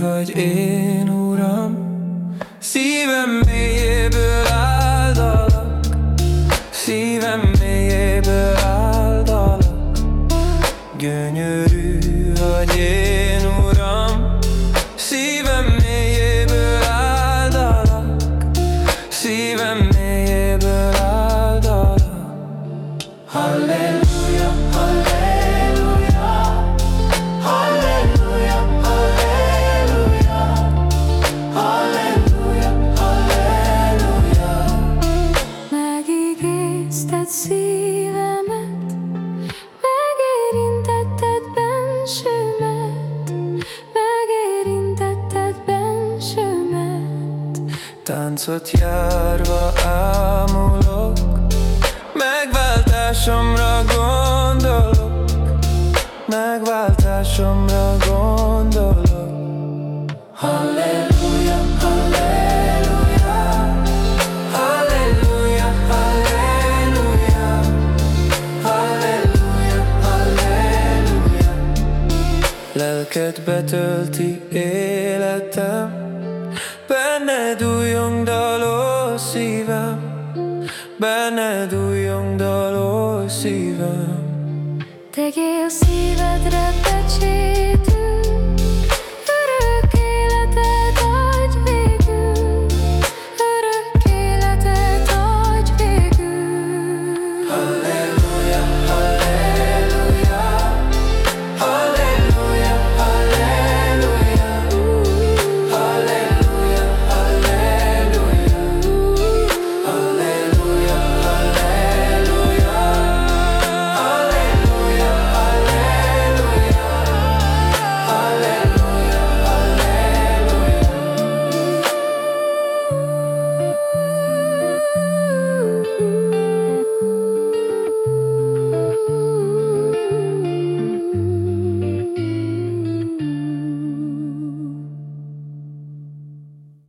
Vagy én, Uram, szívem mélyéből áldalak, szívem mélyéből áldalak, gyönyörű vagy én, Uram, szívem mélyéből áldalak, szívem mélyéből áldalak. Halleluja. Táncot járva ámulok Megváltásomra gondolok Megváltásomra gondolok. Halleluja, halleluja Halleluja, halleluja Halleluja, halleluja. Lelket betölti életem Benned újjong dalol szívem. Benned újjong dalol szívem. Tegyél szívedre